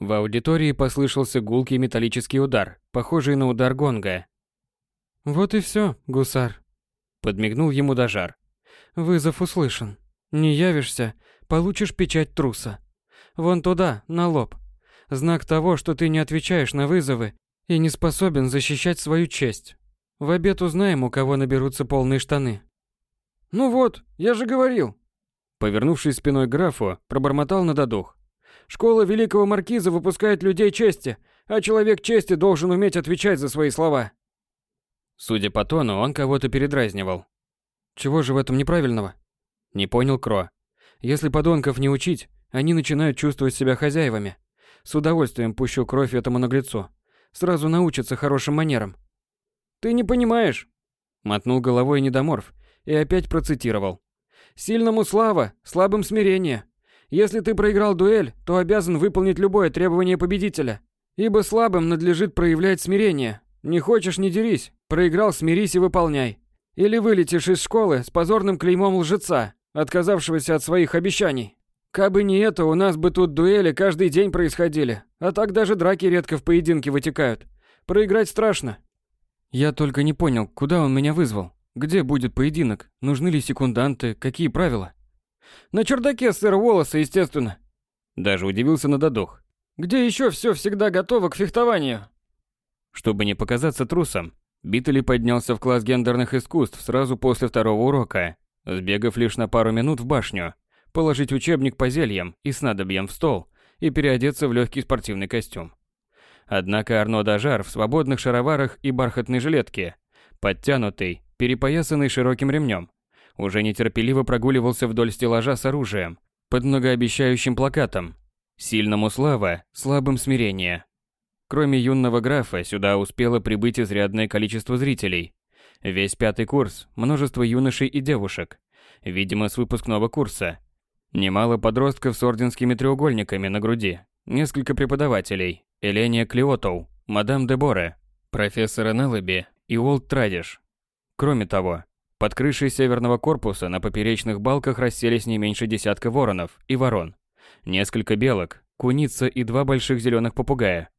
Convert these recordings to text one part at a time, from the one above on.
В аудитории послышался гулкий металлический удар, похожий на удар гонга. «Вот и все, гусар», — подмигнул ему Дажар. «Вызов услышан. Не явишься, получишь печать труса. Вон туда, на лоб. Знак того, что ты не отвечаешь на вызовы и не способен защищать свою честь. В обед узнаем, у кого наберутся полные штаны». «Ну вот, я же говорил!» Повернувшись спиной к графу, пробормотал на додух. «Школа Великого Маркиза выпускает людей чести, а человек чести должен уметь отвечать за свои слова». Судя по тону, он кого-то передразнивал. Чего же в этом неправильного? Не понял Кро. Если подонков не учить, они начинают чувствовать себя хозяевами. С удовольствием пущу кровь этому наглецу. Сразу научатся хорошим манерам. Ты не понимаешь. Мотнул головой недоморф и опять процитировал. Сильному слава, слабым смирение. Если ты проиграл дуэль, то обязан выполнить любое требование победителя. Ибо слабым надлежит проявлять смирение. Не хочешь – не дерись. Проиграл – смирись и выполняй. Или вылетишь из школы с позорным клеймом лжеца, отказавшегося от своих обещаний. Кабы не это, у нас бы тут дуэли каждый день происходили. А так даже драки редко в поединке вытекают. Проиграть страшно. Я только не понял, куда он меня вызвал. Где будет поединок? Нужны ли секунданты? Какие правила? На чердаке сэра Волоса, естественно. Даже удивился на додох. Где еще все всегда готово к фехтованию? Чтобы не показаться трусом, Биттели поднялся в класс гендерных искусств сразу после второго урока, сбегав лишь на пару минут в башню, положить учебник по зельям и снадобьям в стол и переодеться в легкий спортивный костюм. Однако Арно Дажар в свободных шароварах и бархатной жилетке, подтянутый, перепоясанный широким ремнем, уже нетерпеливо прогуливался вдоль стеллажа с оружием, под многообещающим плакатом «Сильному слава, слабым смирение». Кроме юного графа, сюда успело прибыть изрядное количество зрителей. Весь пятый курс, множество юношей и девушек, видимо, с выпускного курса. Немало подростков с орденскими треугольниками на груди, несколько преподавателей, Эления Клиотоу, мадам Деборе, профессора Неллеби и Уолт Традиш. Кроме того, под крышей северного корпуса на поперечных балках расселись не меньше десятка воронов и ворон, несколько белок, куница и два больших зеленых попугая.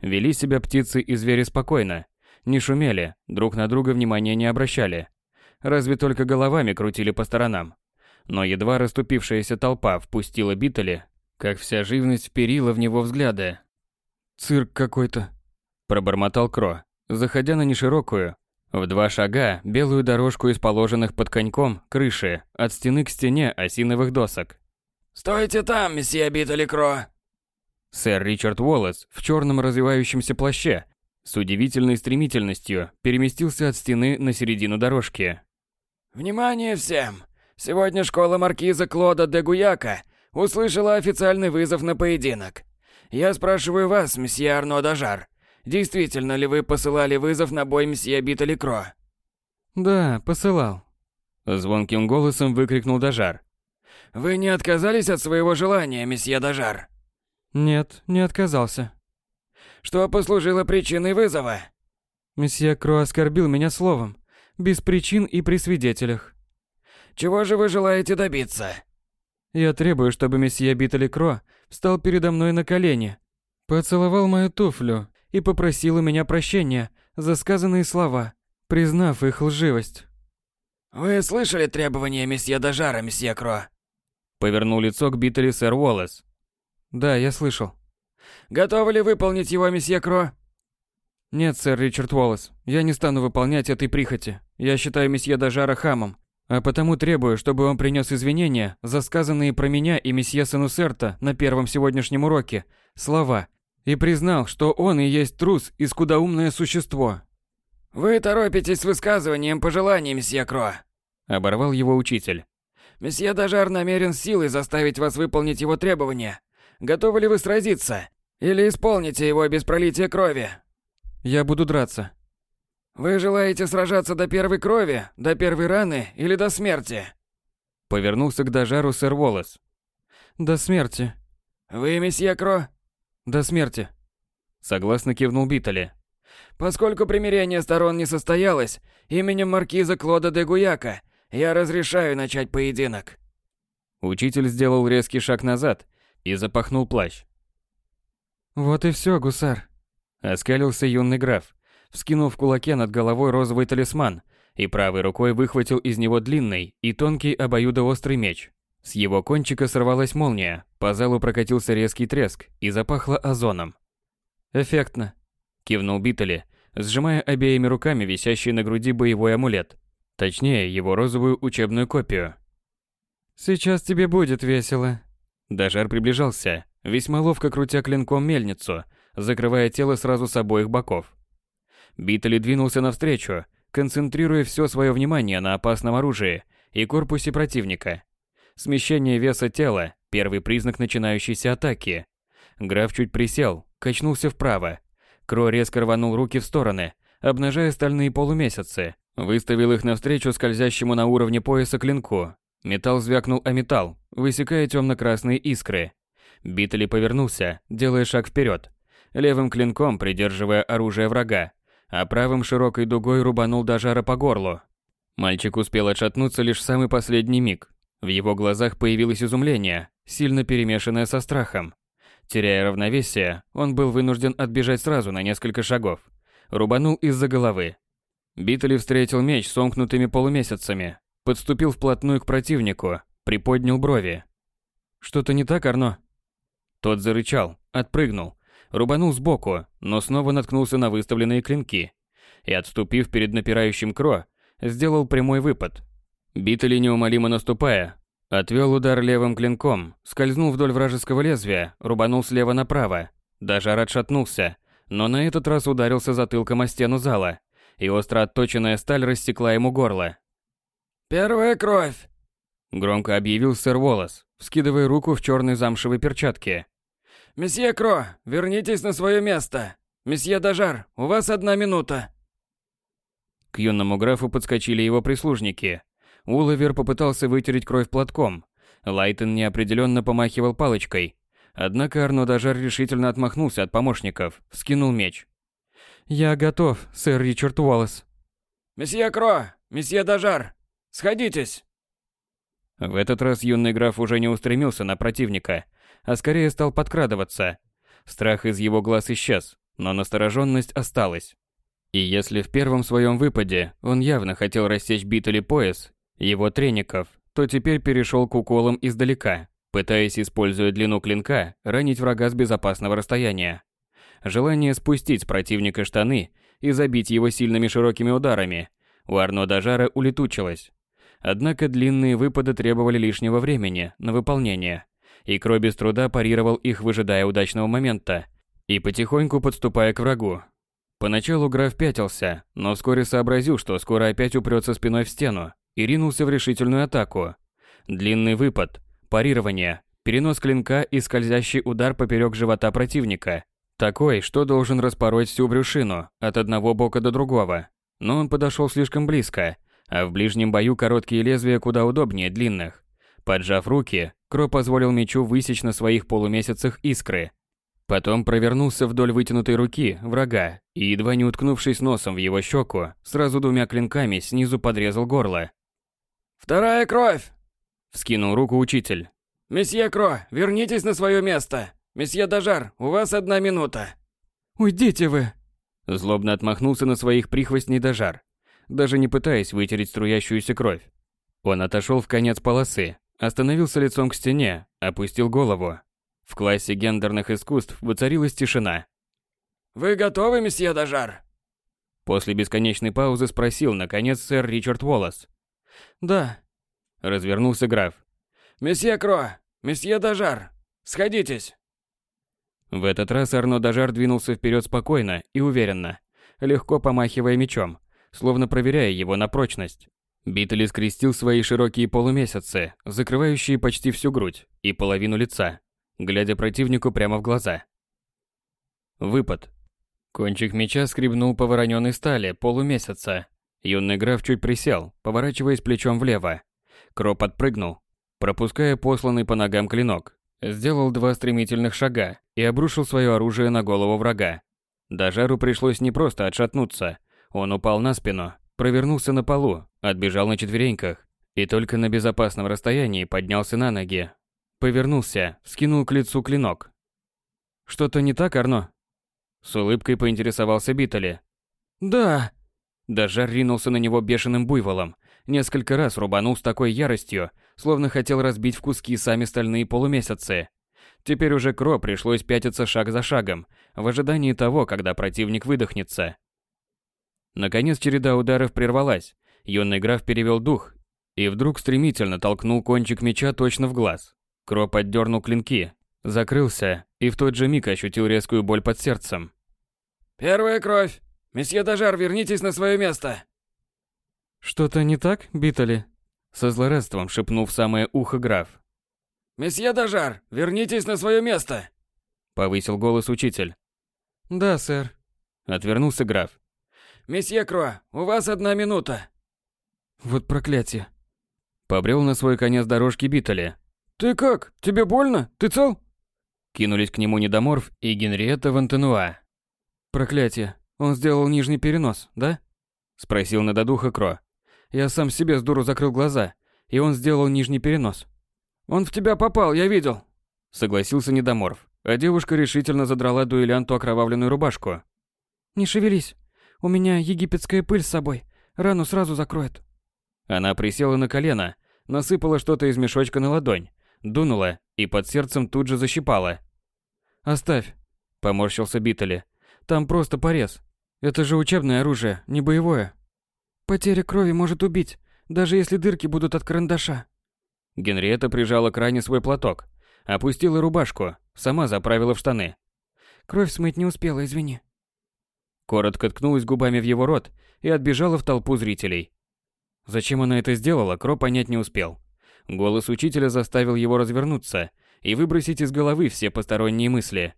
Вели себя птицы и звери спокойно, не шумели, друг на друга внимания не обращали. Разве только головами крутили по сторонам. Но едва расступившаяся толпа впустила Биттели, как вся живность вперила в него взгляды. «Цирк какой-то», – пробормотал Кро, заходя на неширокую, в два шага белую дорожку из положенных под коньком крыши от стены к стене осиновых досок. «Стойте там, месье Биттели Кро!» Сэр Ричард Уоллес в черном развивающемся плаще с удивительной стремительностью переместился от стены на середину дорожки. «Внимание всем! Сегодня школа маркиза Клода де Гуяка услышала официальный вызов на поединок. Я спрашиваю вас, месье Арно Дажар, действительно ли вы посылали вызов на бой месье Биттели Кро?» «Да, посылал», — звонким голосом выкрикнул Дажар. «Вы не отказались от своего желания, месье Дажар?» Нет, не отказался. Что послужило причиной вызова? Месье Кро оскорбил меня словом, без причин и при свидетелях. Чего же вы желаете добиться? Я требую, чтобы месье Биттели Кро встал передо мной на колени, поцеловал мою туфлю и попросил у меня прощения за сказанные слова, признав их лживость. Вы слышали требования месье Дажара, месье Кро? Повернул лицо к Биттели сэр Уоллес. Да, я слышал. Готовы ли выполнить его, месье Кро? Нет, сэр Ричард Уоллес, я не стану выполнять этой прихоти. Я считаю месье Дажара хамом, а потому требую, чтобы он принес извинения за сказанные про меня и месье Санусерта на первом сегодняшнем уроке слова и признал, что он и есть трус и скудоумное существо. Вы торопитесь с высказыванием пожеланий, месье Кро. Оборвал его учитель. Месье Дажар намерен силой заставить вас выполнить его требования. Готовы ли вы сразиться? Или исполните его без пролития крови? Я буду драться. Вы желаете сражаться до первой крови, до первой раны или до смерти? Повернулся к Дажару сэр Волос. До смерти. Вы, месье Кро? До смерти. Согласно кивнул Биттели. Поскольку примирение сторон не состоялось, именем маркиза Клода де Гуяка я разрешаю начать поединок. Учитель сделал резкий шаг назад и запахнул плащ. Вот и все, гусар. Оскалился юный граф, вскинув в кулаке над головой розовый талисман и правой рукой выхватил из него длинный и тонкий обоюдоострый меч. С его кончика сорвалась молния, по залу прокатился резкий треск и запахло озоном. «Эффектно», – кивнул Биттели, сжимая обеими руками висящий на груди боевой амулет. Точнее, его розовую учебную копию. «Сейчас тебе будет весело». Дажар приближался, весьма ловко крутя клинком мельницу, закрывая тело сразу с обоих боков. Биттели двинулся навстречу, концентрируя все свое внимание на опасном оружии и корпусе противника. Смещение веса тела – первый признак начинающейся атаки. Граф чуть присел, качнулся вправо. Кро резко рванул руки в стороны, обнажая стальные полумесяцы, выставил их навстречу скользящему на уровне пояса клинку. Металл звякнул о металл, высекая темно-красные искры. Битли повернулся, делая шаг вперед, левым клинком придерживая оружие врага, а правым широкой дугой рубанул Дажара по горлу. Мальчик успел отшатнуться лишь в самый последний миг. В его глазах появилось изумление, сильно перемешанное со страхом. Теряя равновесие, он был вынужден отбежать сразу на несколько шагов. Рубанул из-за головы. Битли встретил меч сомкнутыми полумесяцами, подступил вплотную к противнику, приподнял брови. «Что-то не так, Арно?» Тот зарычал, отпрыгнул, рубанул сбоку, но снова наткнулся на выставленные клинки и, отступив перед напирающим Кро, сделал прямой выпад. Битали неумолимо наступая, отвел удар левым клинком, скользнул вдоль вражеского лезвия, рубанул слева направо. Даже отшатнулся, но на этот раз ударился затылком о стену зала, и остро отточенная сталь рассекла ему горло. «Первая кровь!» Громко объявил сэр Волос, вскидывая руку в черной замшевой перчатке. «Месье Кро, вернитесь на свое место! Месье Дажар, у вас одна минута!» К юному графу подскочили его прислужники. Уловер попытался вытереть кровь платком. Лайтон неопределенно помахивал палочкой. Однако Арно Дажар решительно отмахнулся от помощников, скинул меч. «Я готов, сэр Ричард Уоллес». «Месье Кро, месье Дажар, сходитесь!» В этот раз юный граф уже не устремился на противника, а скорее стал подкрадываться. Страх из его глаз исчез, но настороженность осталась. И если в первом своем выпаде он явно хотел рассечь бит или пояс его треников, то теперь перешел к уколам издалека, пытаясь, используя длину клинка, ранить врага с безопасного расстояния. Желание спустить с противника штаны и забить его сильными широкими ударами у Арно Дажара улетучилось. Однако длинные выпады требовали лишнего времени на выполнение и Кро без труда парировал их, выжидая удачного момента и потихоньку подступая к врагу. Поначалу граф пятился, но вскоре сообразил, что скоро опять упрется спиной в стену и ринулся в решительную атаку. Длинный выпад, парирование, перенос клинка и скользящий удар поперек живота противника. Такой, что должен распороть всю брюшину от одного бока до другого. Но он подошел слишком близко, а в ближнем бою короткие лезвия куда удобнее длинных. Поджав руки, Кро позволил мечу высечь на своих полумесяцах искры. Потом провернулся вдоль вытянутой руки врага и, едва не уткнувшись носом в его щеку, сразу двумя клинками снизу подрезал горло. «Вторая кровь!» – вскинул руку учитель. «Месье Кро, вернитесь на свое место! Месье Дажар, у вас одна минута!» «Уйдите вы!» Злобно отмахнулся на своих прихвостней Дажар, даже не пытаясь вытереть струящуюся кровь. Он отошел в конец полосы, Остановился лицом к стене, опустил голову. В классе гендерных искусств воцарилась тишина. «Вы готовы, месье Дажар?» После бесконечной паузы спросил, наконец, сэр Ричард Уоллес. «Да». Развернулся граф. «Месье Кро, месье Дажар, сходитесь!» В этот раз Арно Дажар двинулся вперед спокойно и уверенно, легко помахивая мечом, словно проверяя его на прочность. Битли скрестил свои широкие полумесяцы, закрывающие почти всю грудь и половину лица, глядя противнику прямо в глаза. Выпад. Кончик меча скребнул по вороненной стали полумесяца. Юный граф чуть присел, поворачиваясь плечом влево. Кроп отпрыгнул, пропуская посланный по ногам клинок. Сделал два стремительных шага и обрушил свое оружие на голову врага. Дажару пришлось не просто отшатнуться. Он упал на спину, провернулся на полу, отбежал на четвереньках и только на безопасном расстоянии поднялся на ноги. Повернулся, скинул к лицу клинок. Что-то не так, Арно? С улыбкой поинтересовался Битали. Да. Дажар ринулся на него бешеным буйволом, несколько раз рубанул с такой яростью, словно хотел разбить в куски сами стальные полумесяцы. Теперь уже Кро пришлось пятиться шаг за шагом, в ожидании того, когда противник выдохнется. Наконец череда ударов прервалась. Юный граф перевел дух и вдруг стремительно толкнул кончик меча точно в глаз. Кро поддернул клинки, закрылся и в тот же миг ощутил резкую боль под сердцем. «Первая кровь! Месье Дажар, вернитесь на свое место!» «Что-то не так, Битали?» Со злорадством шепнул в самое ухо граф. «Месье Дажар, вернитесь на свое место!» Повысил голос учитель. «Да, сэр». Отвернулся граф. «Месье Кро, у вас одна минута». Вот проклятие. Побрел на свой конец дорожки Битали. «Ты как? Тебе больно? Ты цел?» Кинулись к нему Недоморф и Генриетта Вантенуа. «Проклятие. Он сделал нижний перенос, да?» Спросил на додуха Кро. «Я сам себе с дуру закрыл глаза, и он сделал нижний перенос». «Он в тебя попал, я видел!» Согласился Недоморф, а девушка решительно задрала дуэлянту окровавленную рубашку. «Не шевелись. У меня египетская пыль с собой. Рану сразу закроет». Она присела на колено, насыпала что-то из мешочка на ладонь, дунула и под сердцем тут же защипала. «Оставь», — поморщился Биттели. «Там просто порез. Это же учебное оружие, не боевое». «Потеря крови может убить, даже если дырки будут от карандаша». Генриетта прижала к ране свой платок, опустила рубашку, сама заправила в штаны. «Кровь смыть не успела, извини». Коротко ткнулась губами в его рот и отбежала в толпу зрителей. Зачем она это сделала, Кро понять не успел. Голос учителя заставил его развернуться и выбросить из головы все посторонние мысли.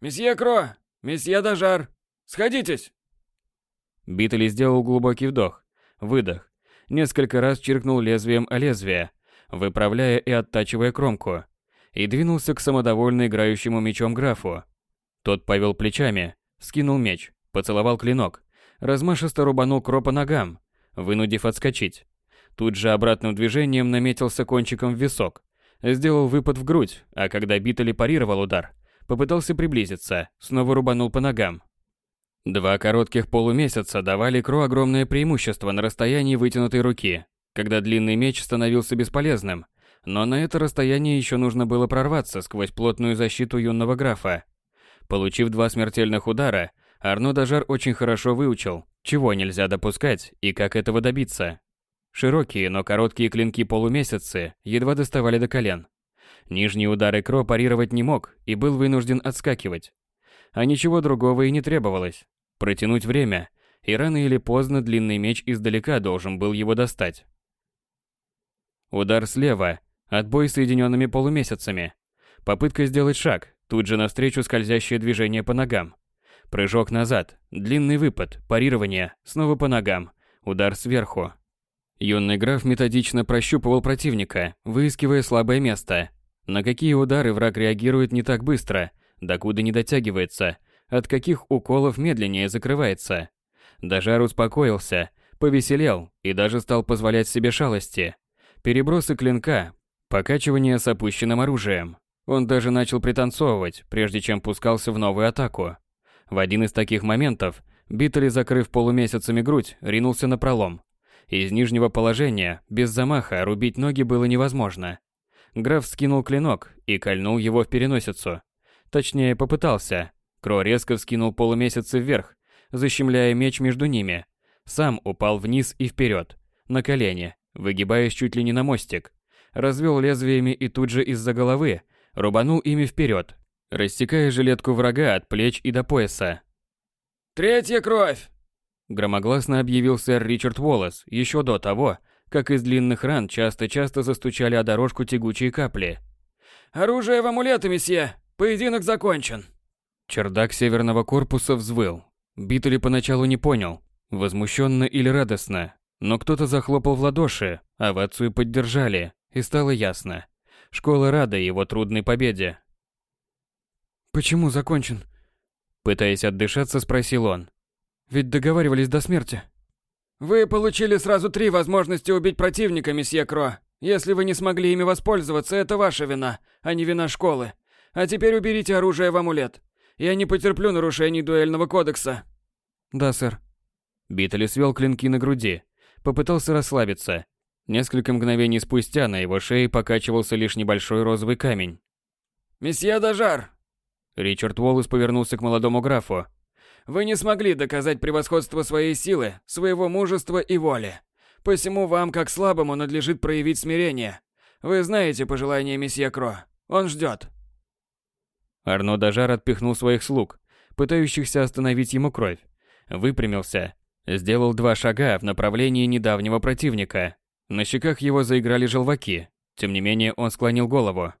«Месье Кро! Месье Дажар! Сходитесь!» Битали сделал глубокий вдох, выдох, несколько раз чиркнул лезвием о лезвие, выправляя и оттачивая кромку, и двинулся к самодовольно играющему мечом графу. Тот повел плечами, скинул меч, поцеловал клинок, размашисто рубанул Кро по ногам, вынудив отскочить. Тут же обратным движением наметился кончиком в висок, сделал выпад в грудь, а когда Битали парировал удар, попытался приблизиться, снова рубанул по ногам. Два коротких полумесяца давали Кру огромное преимущество на расстоянии вытянутой руки, когда длинный меч становился бесполезным, но на это расстояние еще нужно было прорваться сквозь плотную защиту юного графа. Получив два смертельных удара, Арно Дажар очень хорошо выучил, чего нельзя допускать и как этого добиться. Широкие, но короткие клинки полумесяцы едва доставали до колен. Нижние удары Кро парировать не мог и был вынужден отскакивать. А ничего другого и не требовалось. Протянуть время, и рано или поздно длинный меч издалека должен был его достать. Удар слева, отбой соединенными полумесяцами. Попытка сделать шаг, тут же навстречу скользящее движение по ногам. Прыжок назад, длинный выпад, парирование, снова по ногам, удар сверху. Юный граф методично прощупывал противника, выискивая слабое место. На какие удары враг реагирует не так быстро, докуда не дотягивается, от каких уколов медленнее закрывается. Дажар успокоился, повеселел и даже стал позволять себе шалости. Перебросы клинка, покачивание с опущенным оружием. Он даже начал пританцовывать, прежде чем пускался в новую атаку. В один из таких моментов Биттли, закрыв полумесяцами грудь, ринулся на пролом. Из нижнего положения, без замаха, рубить ноги было невозможно. Граф скинул клинок и кольнул его в переносицу. Точнее, попытался. Кро резко вскинул полумесяцы вверх, защемляя меч между ними. Сам упал вниз и вперед, на колени, выгибаясь чуть ли не на мостик. Развел лезвиями и тут же из-за головы рубанул ими вперед, рассекая жилетку врага от плеч и до пояса. «Третья кровь!» Громогласно объявил сэр Ричард Уоллес еще до того, как из длинных ран часто-часто застучали о дорожку тягучие капли. «Оружие в амулеты, месье! Поединок закончен!» Чердак северного корпуса взвыл. Битли поначалу не понял, возмущенно или радостно, но кто-то захлопал в ладоши, овацию поддержали, и стало ясно. Школа рада его трудной победе. «Почему закончен?» Пытаясь отдышаться, спросил он. «Ведь договаривались до смерти». «Вы получили сразу три возможности убить противника, месье Кро. Если вы не смогли ими воспользоваться, это ваша вина, а не вина школы. А теперь уберите оружие в амулет. Я не потерплю нарушений дуэльного кодекса. Да, сэр. Битали свел клинки на груди, попытался расслабиться. Несколько мгновений спустя на его шее покачивался лишь небольшой розовый камень. «Месье Дажар!» Ричард Уоллес повернулся к молодому графу. «Вы не смогли доказать превосходство своей силы, своего мужества и воли. Посему вам, как слабому, надлежит проявить смирение. Вы знаете пожелание месье Кро. Он ждет. Арно Дажар отпихнул своих слуг, пытающихся остановить ему кровь. Выпрямился, сделал два шага в направлении недавнего противника. На щеках его заиграли желваки. Тем не менее, он склонил голову.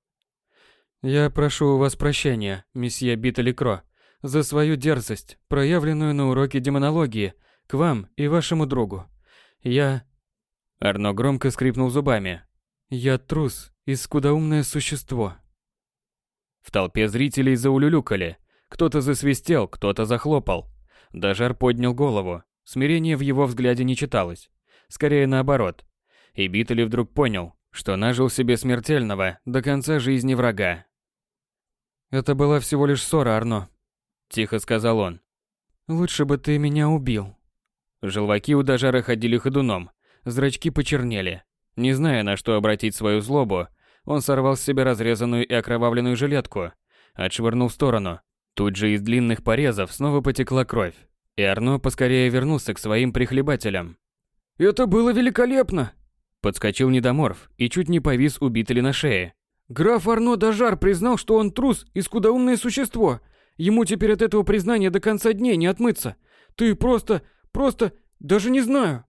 «Я прошу у вас прощения, месье Биттеликро, за свою дерзость, проявленную на уроке демонологии, к вам и вашему другу. Я...» Арно громко скрипнул зубами. «Я трус и скудоумное существо». В толпе зрителей заулюлюкали. Кто-то засвистел, кто-то захлопал. Дажар поднял голову. Смирение в его взгляде не читалось. Скорее наоборот. И Битали вдруг понял, что нажил себе смертельного до конца жизни врага. «Это была всего лишь ссора, Арно», – тихо сказал он. «Лучше бы ты меня убил». Желваки у Дажара ходили ходуном, зрачки почернели. Не зная, на что обратить свою злобу, он сорвал с себя разрезанную и окровавленную жилетку, отшвырнул в сторону. Тут же из длинных порезов снова потекла кровь, и Арно поскорее вернулся к своим прихлебателям. «Это было великолепно!» Подскочил недоморф и чуть не повис убитый на шее. «Граф Арно Дажар признал, что он трус и скудоумное существо. Ему теперь от этого признания до конца дней не отмыться. Ты просто, просто, даже не знаю».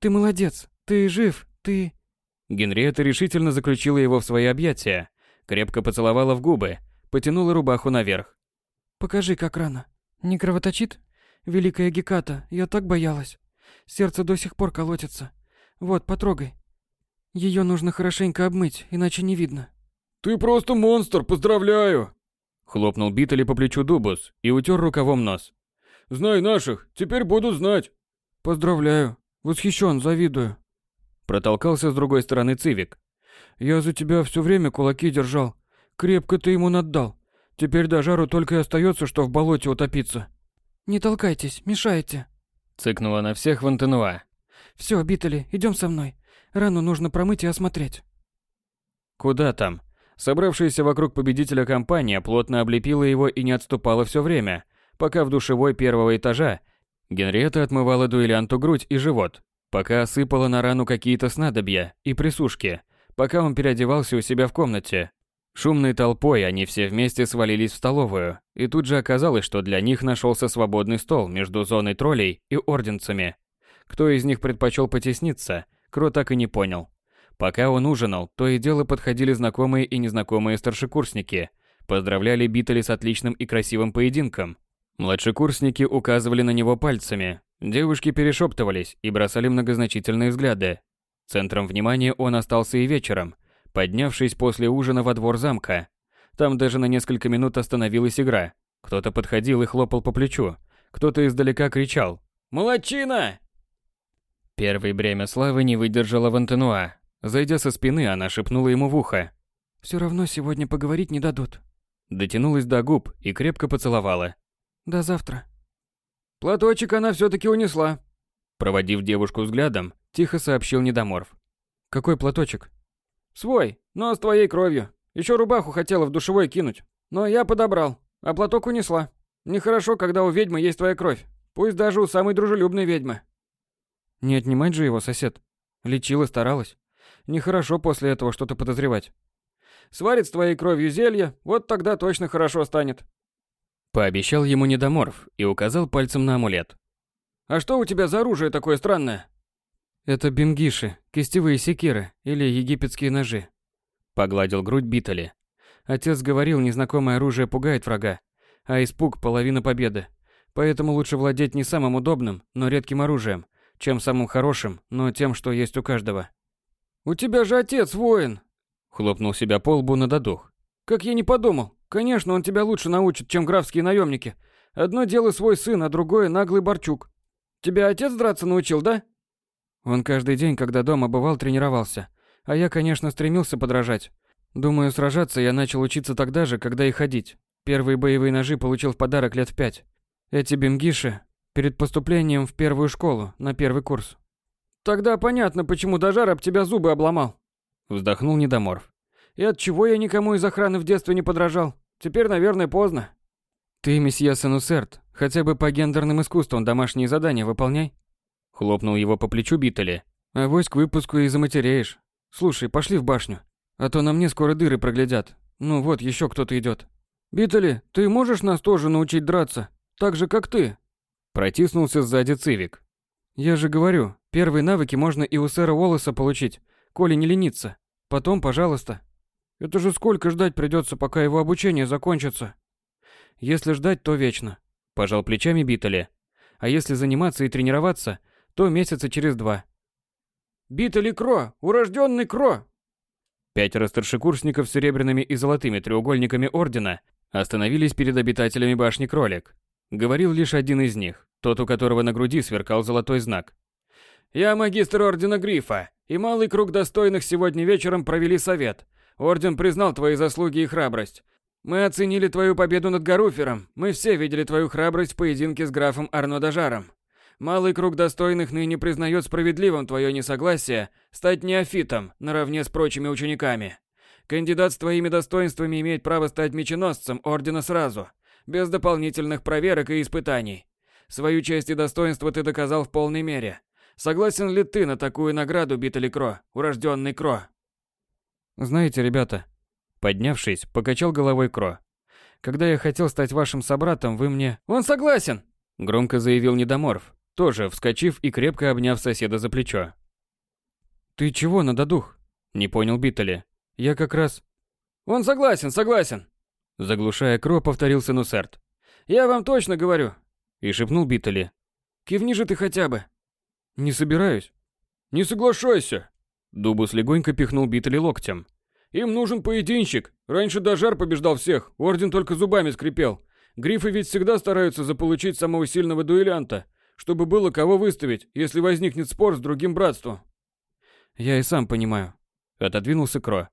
«Ты молодец, ты жив, ты...» Генриетта решительно заключила его в свои объятия, крепко поцеловала в губы, потянула рубаху наверх. «Покажи, как рано. Не кровоточит? Великая Геката, я так боялась. Сердце до сих пор колотится. Вот, потрогай. Ее нужно хорошенько обмыть, иначе не видно». «Ты просто монстр, поздравляю!» Хлопнул Битали по плечу Дубус и утер рукавом нос. «Знай наших, теперь буду знать!» «Поздравляю, восхищен, завидую!» Протолкался с другой стороны Цивик. «Я за тебя все время кулаки держал. Крепко ты ему наддал. Теперь до жару только и остается, что в болоте утопиться». «Не толкайтесь, мешаете», — цыкнула на всех Вантенуа. «Все, Биттели, идем со мной. Рану нужно промыть и осмотреть». «Куда там?» Собравшаяся вокруг победителя компания плотно облепила его и не отступала все время, пока в душевой первого этажа Генриетта отмывала дуэлянту грудь и живот, пока осыпала на рану какие-то снадобья и присушки, пока он переодевался у себя в комнате. Шумной толпой они все вместе свалились в столовую, и тут же оказалось, что для них нашелся свободный стол между зоной троллей и орденцами. Кто из них предпочел потесниться, Кро так и не понял. Пока он ужинал, то и дело подходили знакомые и незнакомые старшекурсники, поздравляли Биттели с отличным и красивым поединком. Младшекурсники указывали на него пальцами, Девушки перешептывались и бросали многозначительные взгляды. Центром внимания он остался и вечером, поднявшись после ужина во двор замка. Там даже на несколько минут остановилась игра. Кто-то подходил и хлопал по плечу, кто-то издалека кричал «Молодчина!». Первый бремя славы не выдержала Вантенуа. Зайдя со спины, она шепнула ему в ухо. «Все равно сегодня поговорить не дадут». Дотянулась до губ и крепко поцеловала. «До завтра». Платочек она все-таки унесла. Проводив девушку взглядом, тихо сообщил недоморф. Какой платочек? Свой, но с твоей кровью. Еще рубаху хотела в душевой кинуть. Но я подобрал, а платок унесла. Нехорошо, когда у ведьмы есть твоя кровь. Пусть даже у самой дружелюбной ведьмы. Не отнимать же его, сосед. Лечила, старалась. Нехорошо после этого что-то подозревать. Сварит с твоей кровью зелье, вот тогда точно хорошо станет. Пообещал ему недоморф и указал пальцем на амулет. «А что у тебя за оружие такое странное?» «Это бингиши, кистевые секиры или египетские ножи». Погладил грудь Битали. Отец говорил, незнакомое оружие пугает врага, а испуг – половина победы. Поэтому лучше владеть не самым удобным, но редким оружием, чем самым хорошим, но тем, что есть у каждого. «У тебя же отец воин!» Хлопнул себя по лбу на додух. «Как я не подумал! Конечно, он тебя лучше научит, чем графские наемники. Одно дело свой сын, а другое наглый Борчук. Тебя отец драться научил, да? Он каждый день, когда дома бывал, тренировался. А я, конечно, стремился подражать. Думаю, сражаться я начал учиться тогда же, когда и ходить. Первые боевые ножи получил в подарок лет в пять. Эти бимгиши перед поступлением в первую школу, на первый курс. Тогда понятно, почему Дажар об тебя зубы обломал. Вздохнул Недоморф. И от чего я никому из охраны в детстве не подражал? Теперь, наверное, поздно. Ты, месье Сенусерт, хотя бы по гендерным искусствам домашние задания выполняй. Хлопнул его по плечу Битали. А вось к выпуску и заматереешь. Слушай, пошли в башню. А то на мне скоро дыры проглядят. Ну вот, еще кто-то идет. Битали, ты можешь нас тоже научить драться? Так же, как ты? Протиснулся сзади Цивик. Я же говорю, первые навыки можно и у сэра Уоллеса получить, коли не лениться. Потом, пожалуйста. Это же сколько ждать придется, пока его обучение закончится? Если ждать, то вечно. Пожал плечами Битали. А если заниматься и тренироваться, то месяца через два. Битали Кро, урожденный Кро, Пятеро старшекурсников с серебряными и золотыми треугольниками ордена остановились перед обитателями башни Кролик. Говорил лишь один из них, тот, у которого на груди сверкал золотой знак. «Я магистр Ордена Грифа, и малый круг достойных сегодня вечером провели совет. Орден признал твои заслуги и храбрость. Мы оценили твою победу над Гаруфером, мы все видели твою храбрость в поединке с графом Арно Дажаром. Малый круг достойных ныне признает справедливым твое несогласие стать неофитом наравне с прочими учениками. Кандидат с твоими достоинствами имеет право стать меченосцем ордена сразу, без дополнительных проверок и испытаний. Свою честь и достоинство ты доказал в полной мере. Согласен ли ты на такую награду, Битали Кро, урожденный Кро? Знаете, ребята, поднявшись, покачал головой Кро. Когда я хотел стать вашим собратом, вы мне... Он согласен! Громко заявил Недоморф, тоже вскочив и крепко обняв соседа за плечо. «Ты чего, надодух?» – не понял Биттели. «Я как раз...» «Он согласен, согласен!» Заглушая Кро, повторил Сенусерт. «Я вам точно говорю!» И шепнул Биттели. «Кивни же ты хотя бы!» «Не собираюсь!» «Не соглашайся!» Дубус легонько пихнул Биттели локтем. «Им нужен поединщик! Раньше Дажар побеждал всех, Орден только зубами скрипел. Грифы ведь всегда стараются заполучить самого сильного дуэлянта, чтобы было кого выставить, если возникнет спор с другим братством. Я и сам понимаю. Отодвинулся Кро.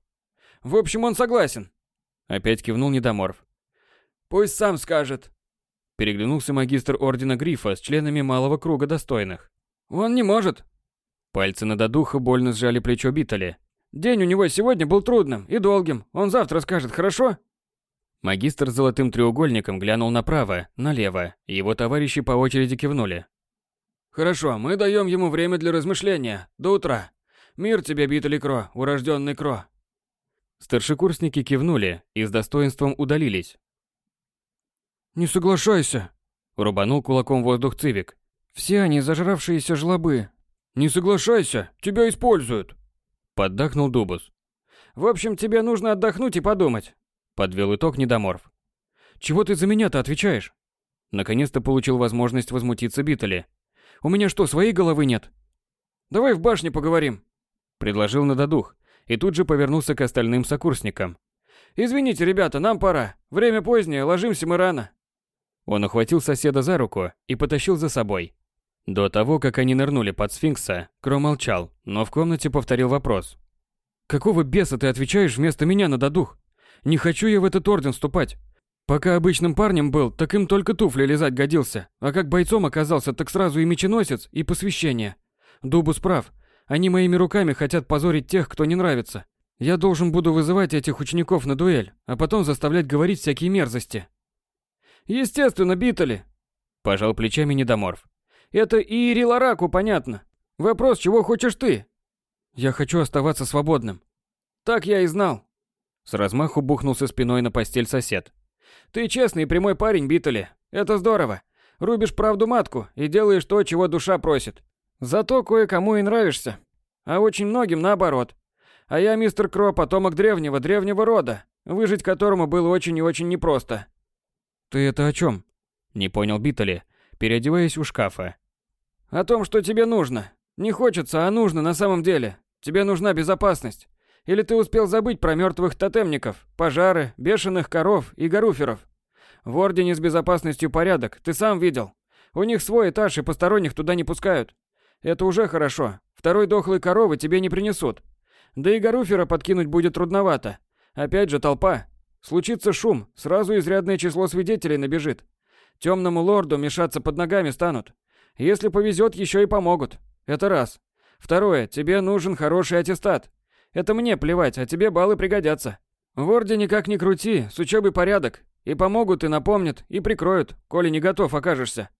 В общем, он согласен. Опять кивнул Недоморф. Пусть сам скажет. Переглянулся магистр Ордена Грифа с членами малого круга достойных. Он не может. Пальцы над духа больно сжали плечо Битали. День у него сегодня был трудным и долгим. Он завтра скажет, хорошо? Магистр с золотым треугольником глянул направо, налево. Его товарищи по очереди кивнули. Хорошо, мы даем ему время для размышления. До утра. Мир тебе, Битали Кро, урожденный Кро. Старшекурсники кивнули и с достоинством удалились. «Не соглашайся!» — рубанул кулаком воздух Цивик. «Все они зажравшиеся жлобы». «Не соглашайся! Тебя используют!» — поддакнул Дубус. «В общем, тебе нужно отдохнуть и подумать», — подвел итог Недоморф. «Чего ты за меня-то отвечаешь?» Наконец-то получил возможность возмутиться Битали. У меня что, своей головы нет? Давай в башне поговорим. Предложил Нададух и тут же повернулся к остальным сокурсникам. Извините, ребята, нам пора. Время позднее, ложимся мы рано. Он ухватил соседа за руку и потащил за собой. До того, как они нырнули под сфинкса, Кро молчал, но в комнате повторил вопрос. «Какого беса ты отвечаешь вместо меня, Нададух? Не хочу я в этот орден вступать. Пока обычным парнем был, так им только туфли лизать годился, а как бойцом оказался, так сразу и меченосец, и посвящение. Дубус прав. Они моими руками хотят позорить тех, кто не нравится. Я должен буду вызывать этих учеников на дуэль, а потом заставлять говорить всякие мерзости. Естественно, Битали. Пожал плечами Недоморф. Это и Ирилараку понятно. Вопрос, чего хочешь ты? Я хочу оставаться свободным. Так я и знал. С размаху бухнулся спиной на постель сосед. Ты честный и прямой парень, Битали. Это здорово. Рубишь правду матку и делаешь то, чего душа просит. Зато кое-кому и нравишься. А очень многим наоборот. А я мистер Кро, потомок древнего, древнего рода, выжить которому было очень и очень непросто. Ты это о чем? Не понял Битали, переодеваясь у шкафа. О том, что тебе нужно. Не хочется, а нужно на самом деле. Тебе нужна безопасность. Или ты успел забыть про мертвых тотемников, пожары, бешеных коров и гаруферов? В Ордене с безопасностью порядок, ты сам видел. У них свой этаж и посторонних туда не пускают. Это уже хорошо. Второй дохлой коровы тебе не принесут. Да и гаруфера подкинуть будет трудновато. Опять же толпа. Случится шум, сразу изрядное число свидетелей набежит. Темному лорду мешаться под ногами станут. Если повезет, еще и помогут. Это раз. Второе, тебе нужен хороший аттестат. Это мне плевать, а тебе баллы пригодятся. В ордене как ни крути, с учебой порядок. И помогут, и напомнят, и прикроют, коли не готов окажешься.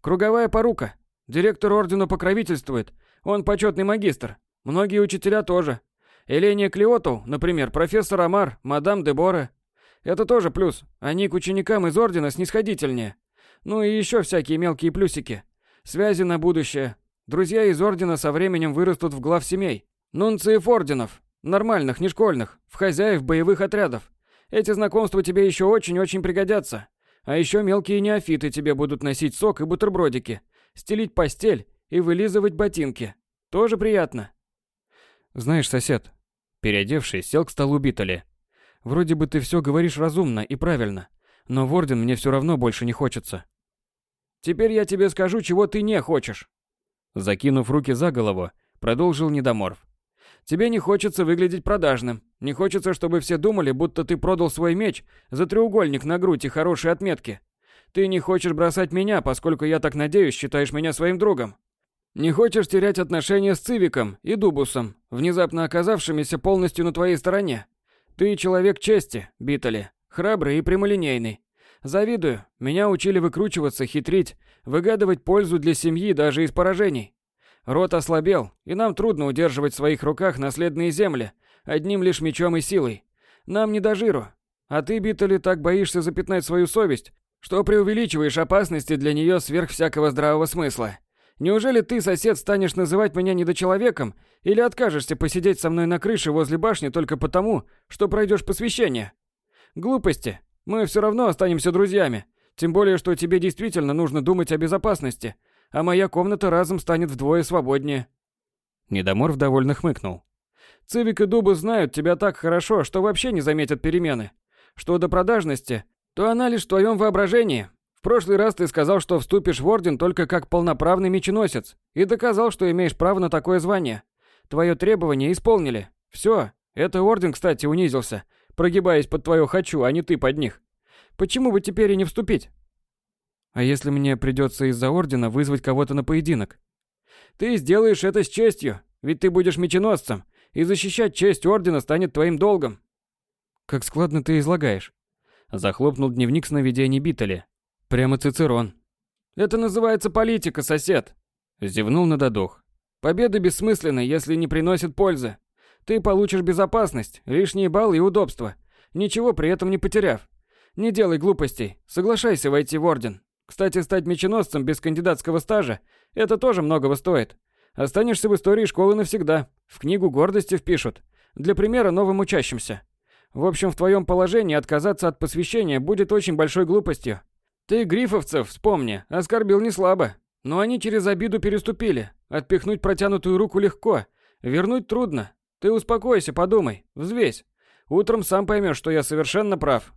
Круговая порука. Директор ордена покровительствует. Он почетный магистр. Многие учителя тоже. Эления Клиоту, например, профессор Амар, мадам Дебора. Это тоже плюс. Они к ученикам из ордена снисходительнее. Ну и еще всякие мелкие плюсики. Связи на будущее. Друзья из ордена со временем вырастут в глав семей. Нунциев орденов. Нормальных, не школьных. В хозяев боевых отрядов. Эти знакомства тебе еще очень-очень пригодятся. А еще мелкие неофиты тебе будут носить сок и бутербродики, стелить постель и вылизывать ботинки. Тоже приятно. Знаешь, сосед, переодевшись, сел к столу Битали. Вроде бы ты все говоришь разумно и правильно, но в орден мне все равно больше не хочется. Теперь я тебе скажу, чего ты не хочешь. Закинув руки за голову, продолжил Недоморф. Тебе не хочется выглядеть продажным. Не хочется, чтобы все думали, будто ты продал свой меч за треугольник на грудь и хорошие отметки. Ты не хочешь бросать меня, поскольку я так надеюсь, считаешь меня своим другом. Не хочешь терять отношения с Цивиком и Дубусом, внезапно оказавшимися полностью на твоей стороне. Ты человек чести, Битали, храбрый и прямолинейный. Завидую, меня учили выкручиваться, хитрить, выгадывать пользу для семьи даже из поражений. Рот ослабел, и нам трудно удерживать в своих руках наследные земли, одним лишь мечом и силой. Нам не до жиру. А ты, Битали, так боишься запятнать свою совесть, что преувеличиваешь опасности для нее сверх всякого здравого смысла. Неужели ты, сосед, станешь называть меня недочеловеком или откажешься посидеть со мной на крыше возле башни только потому, что пройдешь посвящение? Глупости. Мы все равно останемся друзьями. Тем более, что тебе действительно нужно думать о безопасности, а моя комната разом станет вдвое свободнее. Недоморф довольно хмыкнул. Цивик и Дуба знают тебя так хорошо, что вообще не заметят перемены. Что до продажности, то она лишь в твоем воображении. В прошлый раз ты сказал, что вступишь в орден только как полноправный меченосец, и доказал, что имеешь право на такое звание. Твое требование исполнили. Все. Это орден, кстати, унизился, прогибаясь под твое «хочу», а не ты под них. Почему бы теперь и не вступить? А если мне придется из-за ордена вызвать кого-то на поединок? Ты сделаешь это с честью, ведь ты будешь меченосцем, и защищать честь ордена станет твоим долгом. Как складно ты излагаешь. Захлопнул дневник сновидений Биттеля. Прямо Цицерон. Это называется политика, сосед. Зевнул на додох. Победы бессмысленны, если не приносят пользы. Ты получишь безопасность, лишние баллы и удобства, ничего при этом не потеряв. Не делай глупостей, соглашайся войти в орден. Кстати, стать меченосцем без кандидатского стажа – это тоже многого стоит. Останешься в истории школы навсегда. В книгу гордости впишут. Для примера новым учащимся. В общем, в твоем положении отказаться от посвящения будет очень большой глупостью. Ты грифовцев, вспомни, оскорбил не слабо. Но они через обиду переступили. Отпихнуть протянутую руку легко. Вернуть трудно. Ты успокойся, подумай, взвесь. Утром сам поймешь, что я совершенно прав.